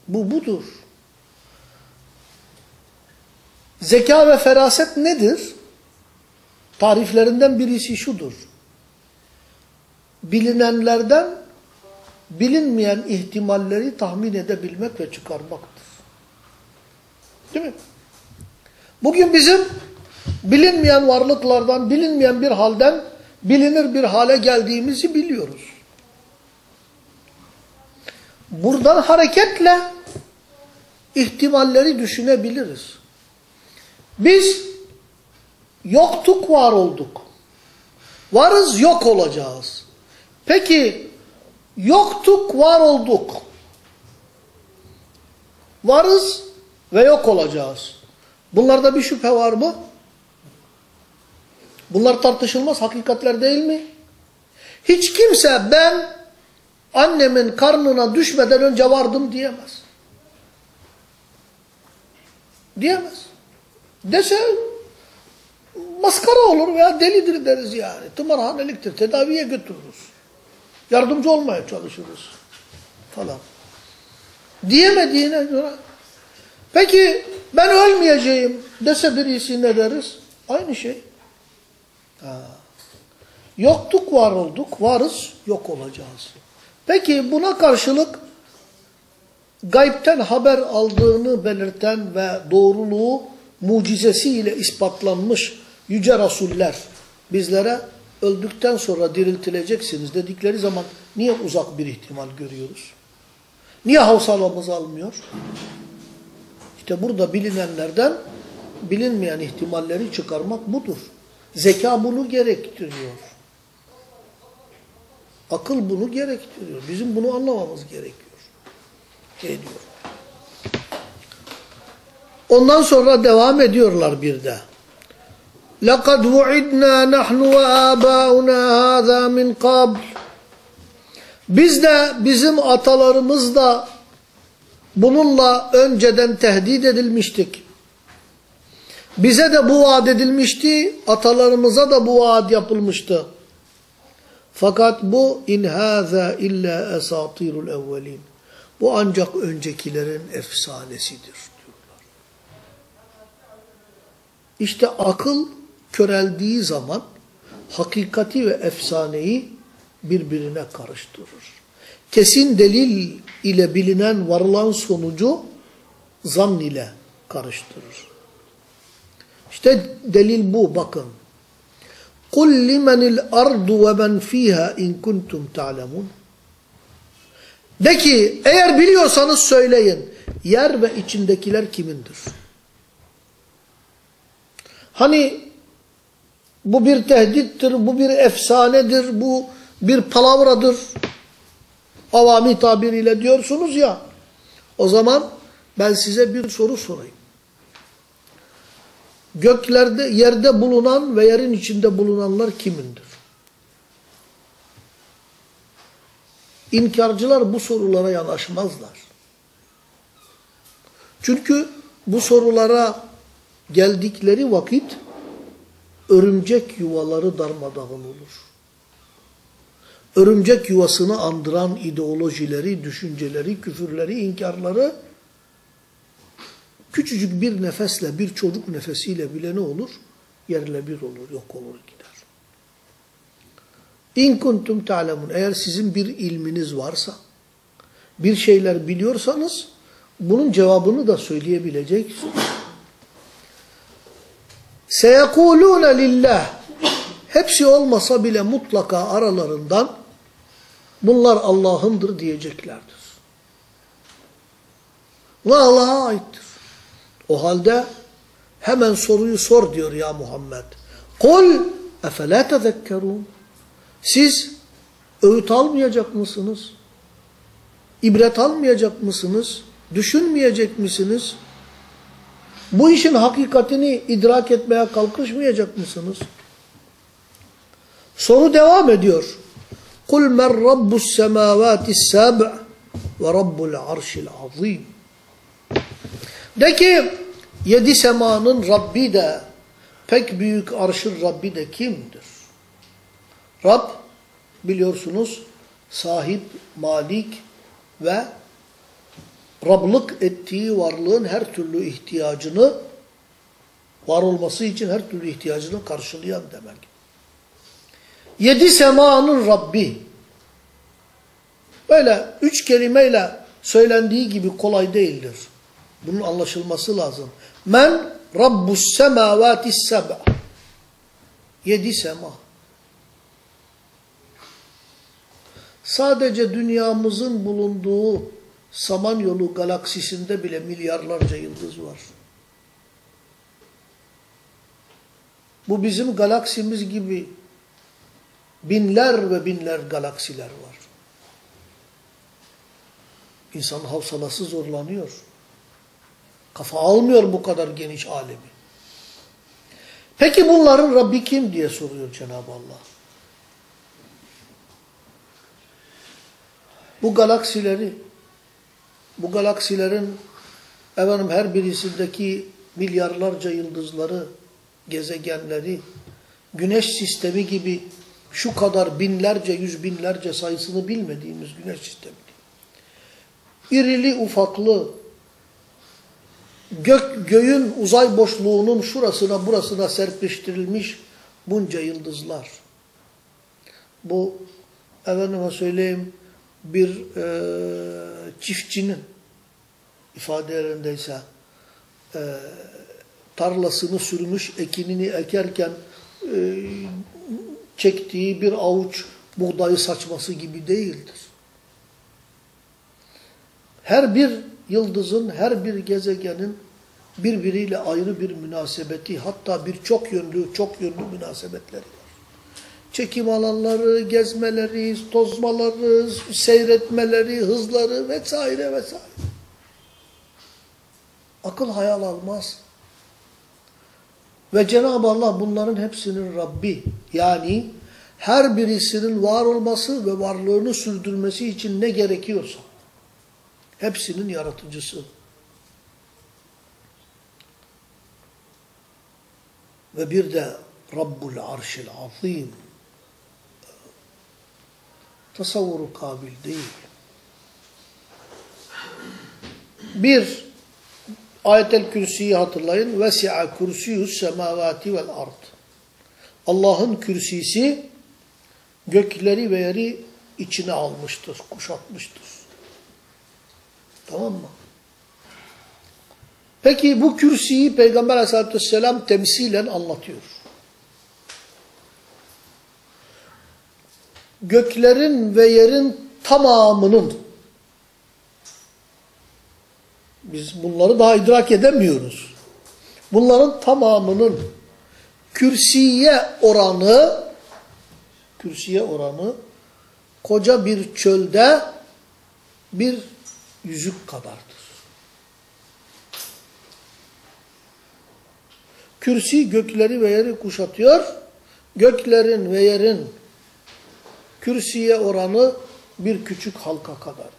Bu budur. Zeka ve feraset nedir? Tariflerinden birisi şudur. Bilinenlerden bilinmeyen ihtimalleri tahmin edebilmek ve çıkarmaktır. Değil mi? Bugün bizim bilinmeyen varlıklardan, bilinmeyen bir halden bilinir bir hale geldiğimizi biliyoruz. Buradan hareketle ihtimalleri düşünebiliriz. Biz yoktuk var olduk. Varız yok olacağız. Peki yoktuk var olduk. Varız ve yok olacağız. Bunlarda bir şüphe var mı? Bunlar tartışılmaz hakikatler değil mi? Hiç kimse ben annemin karnına düşmeden önce vardım diyemez. Diyemez. Dese maskara olur veya delidir deriz yani. Tımarhaneliktir. Tedaviye götürürüz. Yardımcı olmaya çalışırız. Falan. Diyemediğine göre. Peki ben ölmeyeceğim dese birisi ne deriz? Aynı şey. Ha. Yoktuk var olduk, varız yok olacağız. Peki buna karşılık gaybten haber aldığını belirten ve doğruluğu mucizesiyle ispatlanmış yüce rasuller bizlere öldükten sonra diriltileceksiniz dedikleri zaman niye uzak bir ihtimal görüyoruz? Niye havsalamız almıyor? İşte burada bilinenlerden bilinmeyen ihtimalleri çıkarmak budur. Zeka bunu gerektiriyor. Akıl bunu gerektiriyor. Bizim bunu anlamamız gerekiyor. Ediyor. Ondan sonra devam ediyorlar bir de. لَقَدْ وُعِدْنَا نَحْنُ وَآبَاؤُنَا هَذَا مِنْ قَبْلِ Biz de bizim atalarımız da bununla önceden tehdit edilmiştik. Bize de bu vaat edilmişti, atalarımıza da bu vaat yapılmıştı. Fakat bu in haza illa esatirul evvelin. Bu ancak öncekilerin efsanesidir diyorlar. İşte akıl köreldiği zaman hakikati ve efsaneyi birbirine karıştırır Kesin delil ile bilinen varılan sonucu zan ile karıştırır. İşte delil bu bakın. قُلْ لِمَنِ الْأَرْضُ وَمَنْ ف۪يهَا اِنْ كُنْتُمْ تَعْلَمُونَ De ki eğer biliyorsanız söyleyin. Yer ve içindekiler kimindir? Hani bu bir tehdittir, bu bir efsanedir, bu bir palavradır. Avami tabiriyle diyorsunuz ya. O zaman ben size bir soru sorayım. Göklerde, yerde bulunan ve yerin içinde bulunanlar kimindir? İnkarcılar bu sorulara yanaşmazlar. Çünkü bu sorulara geldikleri vakit örümcek yuvaları darmadağın olur. Örümcek yuvasını andıran ideolojileri, düşünceleri, küfürleri, inkarları küçücük bir nefesle, bir çocuk nefesiyle bile ne olur? Yerle bir olur, yok olur gider. İn kuntum ta'lemun. Eğer sizin bir ilminiz varsa, bir şeyler biliyorsanız, bunun cevabını da söyleyebileceksiniz. Seyekulûne lillah. Hepsi olmasa bile mutlaka aralarından bunlar Allah'ındır diyeceklerdir. Ve Allah'a aittir. O halde hemen soruyu sor diyor ya Muhammed. Kul efelâ tezekkerûn. Siz öğüt almayacak mısınız? İbret almayacak mısınız? Düşünmeyecek misiniz? Bu işin hakikatini idrak etmeye kalkışmayacak mısınız? Soru devam ediyor. Kul men rabbus semavatis sab' ve rabbul arşil azim. De ki yedi semanın Rabbi de pek büyük arşın Rabbi de kimdir? Rab biliyorsunuz sahip, malik ve Rablık ettiği varlığın her türlü ihtiyacını var olması için her türlü ihtiyacını karşılayan demek. Yedi semanın Rabbi. Böyle üç kelimeyle söylendiği gibi kolay değildir. Bunun anlaşılması lazım. Men Rabbus semavatis seb'a. Yedi sema. Sadece dünyamızın bulunduğu Samanyolu galaksisinde bile milyarlarca yıldız var. Bu bizim galaksimiz gibi binler ve binler galaksiler var. İnsan havsalası zorlanıyor. Kafa almıyor bu kadar geniş alemi. Peki bunların Rabbi kim diye soruyor Cenab-ı Allah. Bu galaksileri, bu galaksilerin efendim her birisindeki milyarlarca yıldızları, gezegenleri, güneş sistemi gibi şu kadar binlerce, yüz binlerce sayısını bilmediğimiz güneş sistemi. İrili ufaklı, gök, göğün uzay boşluğunun şurasına burasına serpiştirilmiş bunca yıldızlar. bu efendime söyleyeyim bir e, çiftçinin ifadelerindeyse e, tarlasını sürmüş, ekinini ekerken e, çektiği bir avuç buğdayı saçması gibi değildir. Her bir yıldızın, her bir gezegenin birbiriyle ayrı bir münasebeti, hatta bir çok yönlü, çok yönlü münasebetleri var. Çekim alanları, gezmeleri, tozmaları, seyretmeleri, hızları vesaire vesaire. Akıl hayal almaz. Ve Cenab-ı Allah bunların hepsinin Rabbi. Yani her birisinin var olması ve varlığını sürdürmesi için ne gerekiyorsa. Hepsinin yaratıcısı. Ve bir de Rabbul Arşil Azim. Tasavvuru kabil değil. Bir, ayetel kürsüyü hatırlayın. Vesi'a kürsüyü's semavati vel ard. Allah'ın kürsisi gökleri ve yeri içine almıştır, kuşatmıştır. Tamam mı? Peki bu kürsüyü Peygamber aleyhissalatü vesselam temsilen anlatıyor. Göklerin ve yerin tamamının biz bunları daha idrak edemiyoruz. Bunların tamamının kürsüye oranı kürsüye oranı koca bir çölde bir yüzük kadardır. Kürsi gökleri ve yeri kuşatıyor. Göklerin ve yerin kürsüye oranı bir küçük halka kadardır.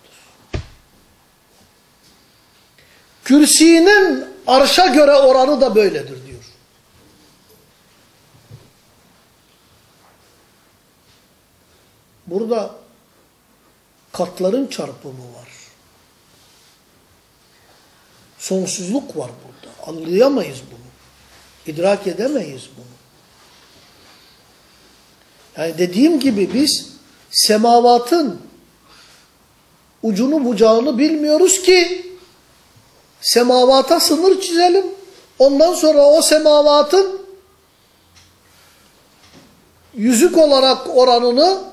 Kürsinin arşa göre oranı da böyledir diyor. Burada katların çarpımı var. Sonsuzluk var burada. Anlayamayız bunu. İdrak edemeyiz bunu. Yani dediğim gibi biz semavatın ucunu bucağını bilmiyoruz ki semavata sınır çizelim. Ondan sonra o semavatın yüzük olarak oranını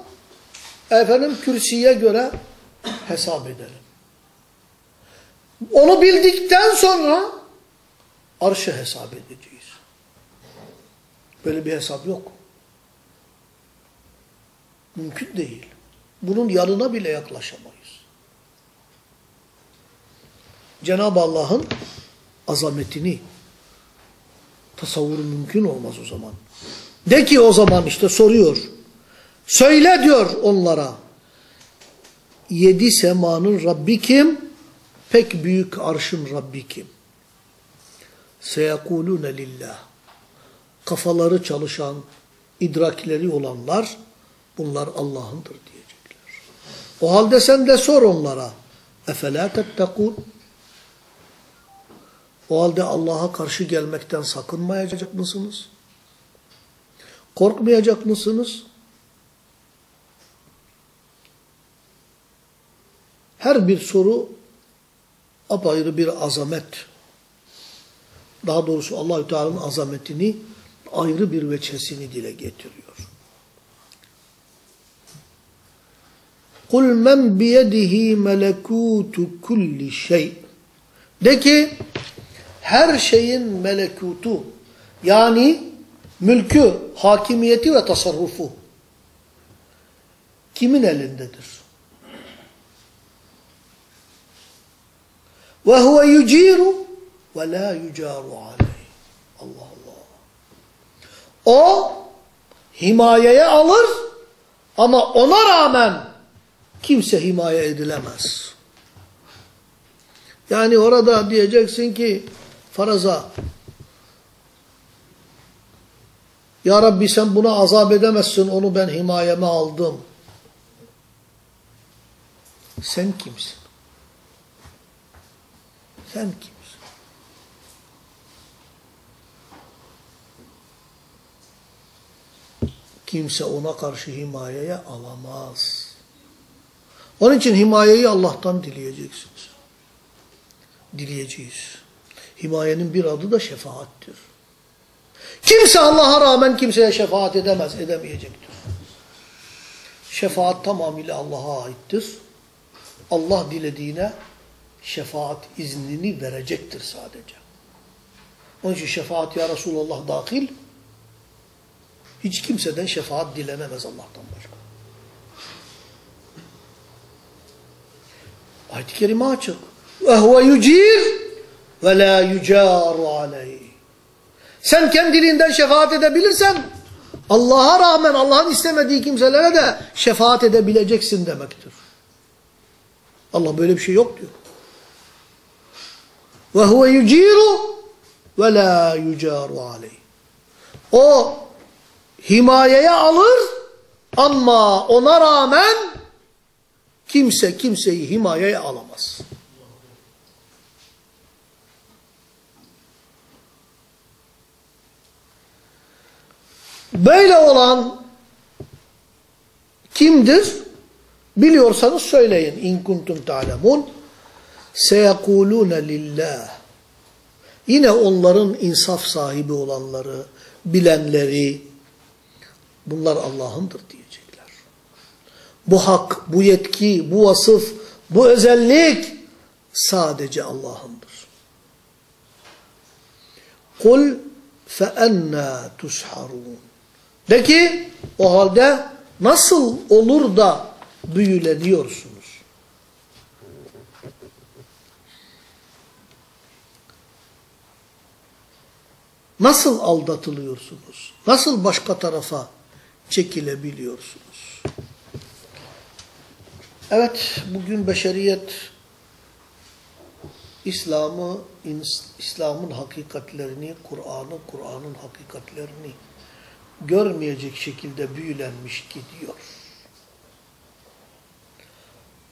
efendim kürsüye göre hesap edelim. Onu bildikten sonra arşı hesap edeceğiz. Böyle bir hesap yok. Mümkün değil. Bunun yanına bile yaklaşamayız. Cenab-ı Allah'ın azametini tasavvuru mümkün olmaz o zaman. De ki o zaman işte soruyor. Söyle diyor onlara. Yedi semanın Rabbi kim? Pek büyük arşın Rabbi kim? Seyekulune lillah. Kafaları çalışan, idrakleri olanlar bunlar Allah'ındır diyecekler. O halde sen de sor onlara. Efela tettekûn. O halde Allah'a karşı gelmekten sakınmayacak mısınız? Korkmayacak mısınız? Her bir soru apayrı bir azamet. Daha doğrusu Allahü Teala'nın azametini ayrı bir veçesini dile getiriyor. Kul men biyedihi melekutu kulli şey. De ki her şeyin melekutu yani mülkü, hakimiyeti ve tasarrufu kimin elindedir? Ve huve yuciru ve la yucaru aleyh. Allah Allah. O himayeye alır ama ona rağmen kimse himaye edilemez. Yani orada diyeceksin ki faraza Ya Rabbi sen buna azap edemezsin onu ben himayeme aldım. Sen kimsin? Sen kimsin? kimse ona karşı himayeye alamaz. Onun için himayeyi Allah'tan dileyeceksiniz. Dileyeceğiz. Himayenin bir adı da şefaattir. Kimse Allah'a rağmen kimseye şefaat edemez, edemeyecektir. Şefaat tamamıyla Allah'a aittir. Allah dilediğine şefaat iznini verecektir sadece. Onun için şefaat ya Resulallah dahil hiç kimseden şefaat dilenemez Allah'tan başka. Ayet-i Kerime açık. وَهُوَ يُجِيرُ ve la yucaru aleyh. Sen kendiliğinden şefaat edebilirsen Allah'a rağmen Allah'ın istemediği kimselere de şefaat edebileceksin demektir. Allah böyle bir şey yok diyor. Ve huve yuciru ve la yucaru aleyh. O himayeye alır ama ona rağmen kimse kimseyi himayeye alamaz. Böyle olan kimdir? Biliyorsanız söyleyin. İn kuntum ta'lemun seyekulune lillah. Yine onların insaf sahibi olanları, bilenleri bunlar Allah'ındır diyecekler. Bu hak, bu yetki, bu vasıf, bu özellik sadece Allah'ındır. Kul fe enna tusharun. De ki o halde nasıl olur da büyüleniyorsunuz? Nasıl aldatılıyorsunuz? Nasıl başka tarafa çekilebiliyorsunuz? Evet, bugün beşeriyet İslam'ı, İslam'ın hakikatlerini, Kur'an'ı, Kur'an'ın hakikatlerini görmeyecek şekilde büyülenmiş gidiyor.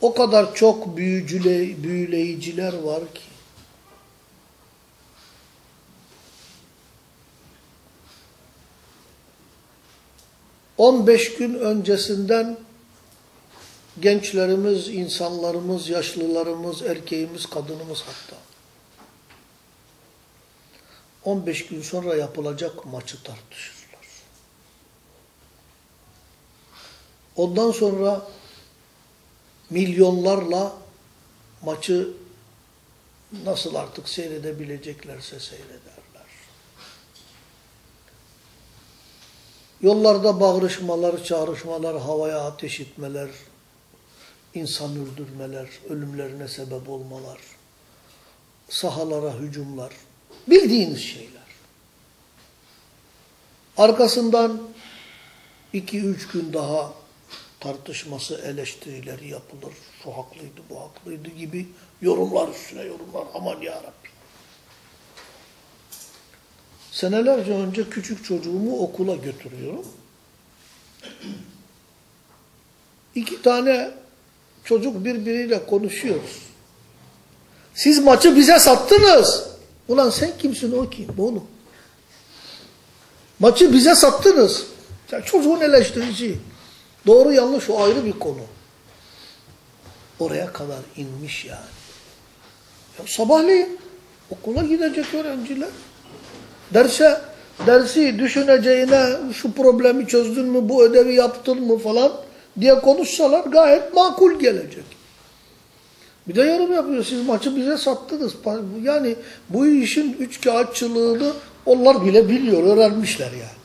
O kadar çok büyücüle, büyüleyiciler var ki, On beş gün öncesinden gençlerimiz, insanlarımız, yaşlılarımız, erkeğimiz, kadınımız hatta 15 gün sonra yapılacak maçı tartışırlar. Ondan sonra milyonlarla maçı nasıl artık seyredebileceklerse seyrederler. Yollarda bağrışmalar, çağrışmalar, havaya ateş etmeler, insan öldürmeler, ölümlerine sebep olmalar, sahalara hücumlar, bildiğiniz şeyler. Arkasından iki üç gün daha tartışması, eleştirileri yapılır. Şu haklıydı, bu haklıydı gibi yorumlar üstüne yorumlar. Aman ya Rabbi. Senelerce önce küçük çocuğumu okula götürüyorum. İki tane çocuk birbiriyle konuşuyoruz. Siz maçı bize sattınız. Ulan sen kimsin o kim oğlum? Maçı bize sattınız. Sen çocuğun eleştirici. Doğru yanlış o ayrı bir konu. Oraya kadar inmiş yani. Ya sabahleyin okula gidecek öğrenciler. Derse, dersi düşüneceğine şu problemi çözdün mü, bu ödevi yaptın mı falan diye konuşsalar gayet makul gelecek. Bir de yorum yapıyor. Siz maçı bize sattınız. Yani bu işin üç kağıtçılığını onlar bile biliyor, öğrenmişler yani.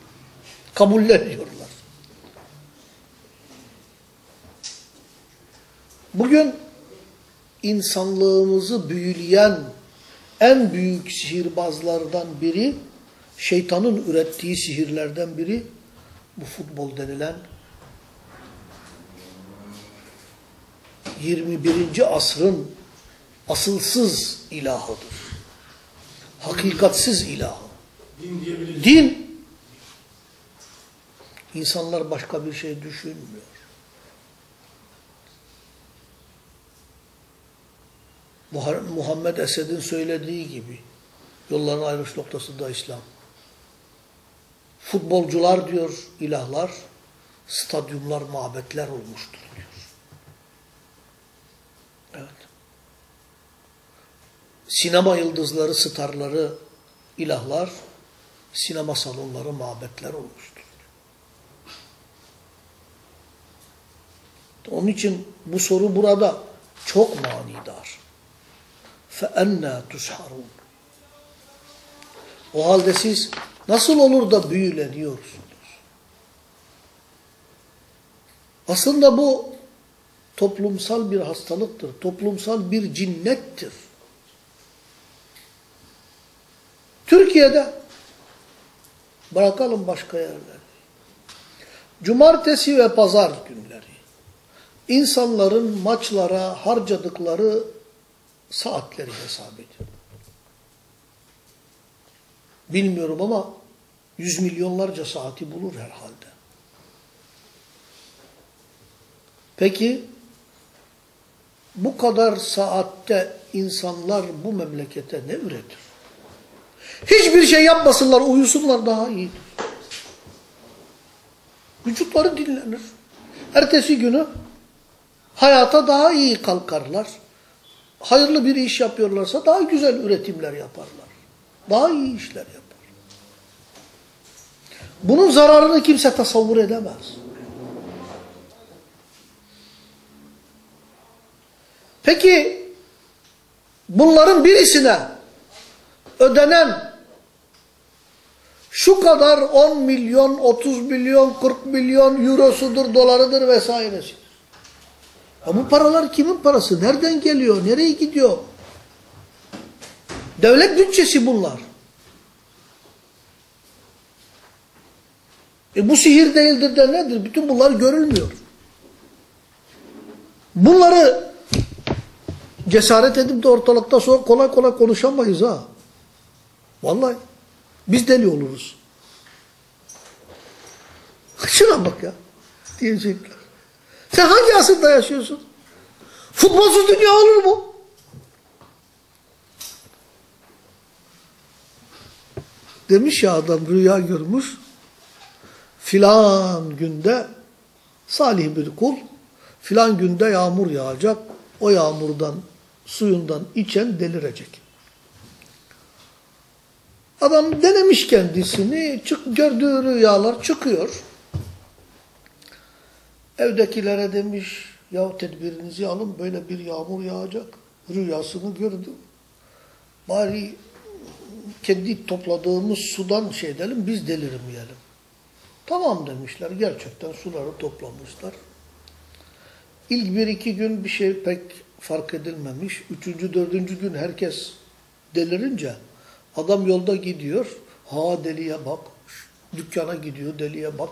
Kabulleniyorlar. Bugün insanlığımızı büyüleyen en büyük sihirbazlardan biri, şeytanın ürettiği sihirlerden biri bu futbol denilen 21. asrın asılsız ilahıdır. Hakikatsiz ilahı. Din. Din. İnsanlar başka bir şey düşünmüyor. Muhammed Esed'in söylediği gibi yolların ayrılış noktasında İslam. Futbolcular diyor ilahlar, stadyumlar, mabetler olmuştur diyor. Evet. Sinema yıldızları, starları, ilahlar, sinema salonları, mabetler olmuştur. Onun için bu soru burada çok manidar. فَاَنَّا تُسْحَرُونَ O halde siz nasıl olur da büyüleniyorsunuz? Aslında bu toplumsal bir hastalıktır. Toplumsal bir cinnettir. Türkiye'de bırakalım başka yerler. Cumartesi ve pazar günleri insanların maçlara harcadıkları saatleri hesap ediyor. Bilmiyorum ama yüz milyonlarca saati bulur herhalde. Peki bu kadar saatte insanlar bu memlekete ne üretir? Hiçbir şey yapmasınlar, uyusunlar daha iyidir. Vücutları dinlenir. Ertesi günü hayata daha iyi kalkarlar. Hayırlı bir iş yapıyorlarsa daha güzel üretimler yaparlar. Daha iyi işler yapar. Bunun zararını kimse tasavvur edemez. Peki bunların birisine ödenen şu kadar 10 milyon, 30 milyon, 40 milyon eurosudur, dolarıdır vesairesi. Ya bu paralar kimin parası? Nereden geliyor? Nereye gidiyor? Devlet bütçesi bunlar. E bu sihir değildir de nedir? Bütün bunlar görülmüyor. Bunları cesaret edip de ortalıkta sonra kolay kolay konuşamayız ha. Vallahi. Biz deli oluruz. [laughs] Şuna bak ya. Diyecekler. Sen hangi asırda yaşıyorsun? Futbolsuz dünya olur mu? Demiş ya adam rüya görmüş. Filan günde salih bir kul filan günde yağmur yağacak. O yağmurdan suyundan içen delirecek. Adam denemiş kendisini, çık, gördüğü rüyalar çıkıyor. Evdekilere demiş, ya tedbirinizi alın böyle bir yağmur yağacak. Rüyasını gördüm. Bari kendi topladığımız sudan şey edelim, biz delirmeyelim. Tamam demişler, gerçekten suları toplamışlar. İlk bir iki gün bir şey pek fark edilmemiş. Üçüncü, dördüncü gün herkes delirince adam yolda gidiyor. Ha deliye bak. Dükkana gidiyor deliye bak.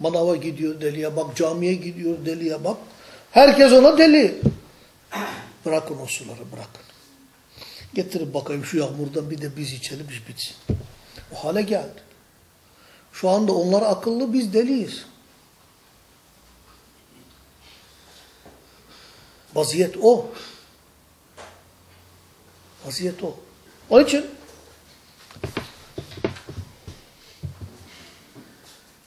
Manava gidiyor deliye bak. Camiye gidiyor deliye bak. Herkes ona deli. Bırakın o suları bırakın. Getirin bakayım şu yağmurdan bir de biz içelim iş bitsin. O hale geldi. Şu anda onlar akıllı biz deliyiz. Vaziyet o. Vaziyet o. Onun için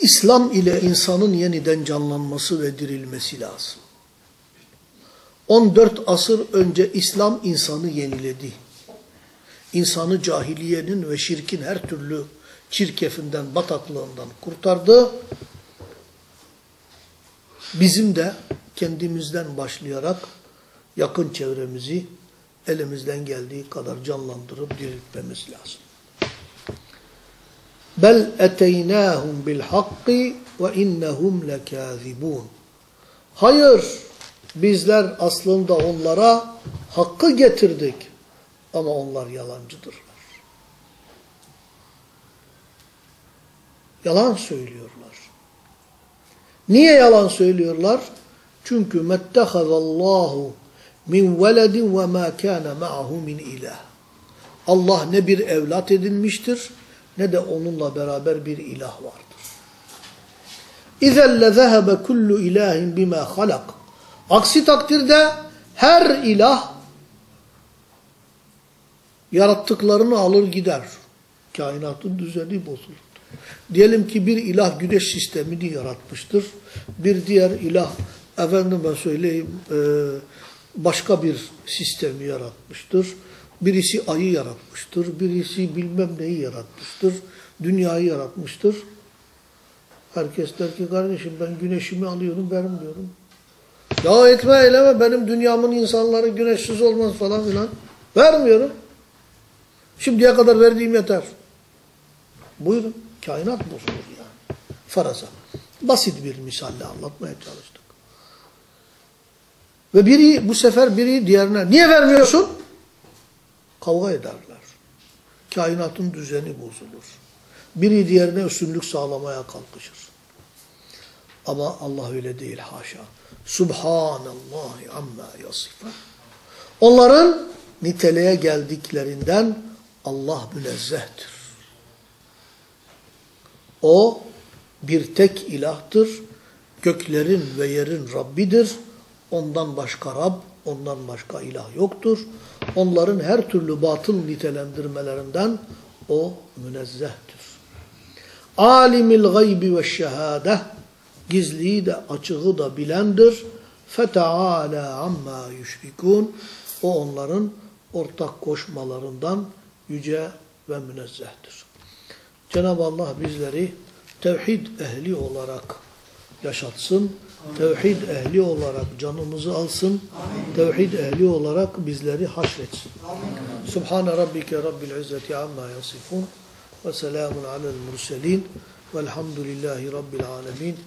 İslam ile insanın yeniden canlanması ve dirilmesi lazım. 14 asır önce İslam insanı yeniledi. İnsanı cahiliyenin ve şirkin her türlü çirkefinden, bataklığından kurtardı. Bizim de kendimizden başlayarak yakın çevremizi elimizden geldiği kadar canlandırıp diriltmemiz lazım. Bel eteynâhum bil hakki ve innehum lekâzibûn. Hayır, bizler aslında onlara hakkı getirdik ama onlar yalancıdırlar. Yalan söylüyorlar. Niye yalan söylüyorlar? Çünkü mettehazallahu min veledin ve ma kana ma'ahu min ilah. Allah ne bir evlat edinmiştir ne de onunla beraber bir ilah vardır. İzel lezehebe kullu ilahin bima halak. Aksi takdirde her ilah yarattıklarını alır gider. Kainatın düzeni bozulur. Diyelim ki bir ilah güneş sistemini yaratmıştır. Bir diğer ilah efendime söyleyeyim e, başka bir sistemi yaratmıştır. Birisi ayı yaratmıştır. Birisi bilmem neyi yaratmıştır. Dünyayı yaratmıştır. Herkes der ki kardeşim ben güneşimi alıyorum vermiyorum. Ya etme eyleme benim dünyamın insanları güneşsiz olmaz falan filan. Vermiyorum. Şimdiye kadar verdiğim yeter. Buyurun. Kainat bozulur yani. Faraza. Basit bir misalle anlatmaya çalıştık. Ve biri bu sefer biri diğerine niye vermiyorsun? Kavga ederler. Kainatın düzeni bozulur. Biri diğerine üstünlük sağlamaya kalkışır. Ama Allah öyle değil haşa. Subhanallahi amma yasifan. Onların niteliğe geldiklerinden Allah münezzehtir. O bir tek ilahtır. Göklerin ve yerin Rabbidir. Ondan başka Rab, ondan başka ilah yoktur. Onların her türlü batıl nitelendirmelerinden o münezzehtir. Alimil gaybi ve şehade gizliyi de açığı da bilendir. Feteala amma yüşrikun o onların ortak koşmalarından yüce ve münezzehtir. Cenab-ı Allah bizleri tevhid ehli olarak yaşatsın. Tevhid ehli olarak canımızı alsın. Tevhid ehli olarak bizleri haşretsin. Subhane rabbike rabbil izzeti amma yasifun ve selamun alel murselin velhamdülillahi rabbil alemin.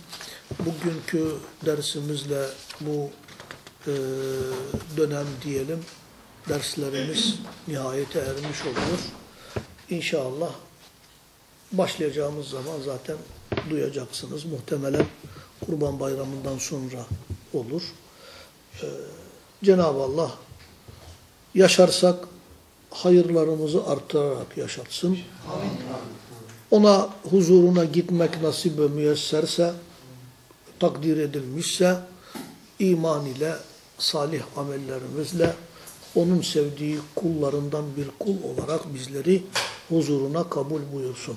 Bugünkü dersimizle bu e, dönem diyelim derslerimiz nihayete ermiş olur. İnşallah başlayacağımız zaman zaten duyacaksınız. Muhtemelen Kurban Bayramı'ndan sonra olur. Ee, Cenab-ı Allah yaşarsak hayırlarımızı artırarak yaşatsın. Ona huzuruna gitmek nasip ve müyesserse, takdir edilmişse, iman ile, salih amellerimizle, onun sevdiği kullarından bir kul olarak bizleri huzuruna kabul buyursun.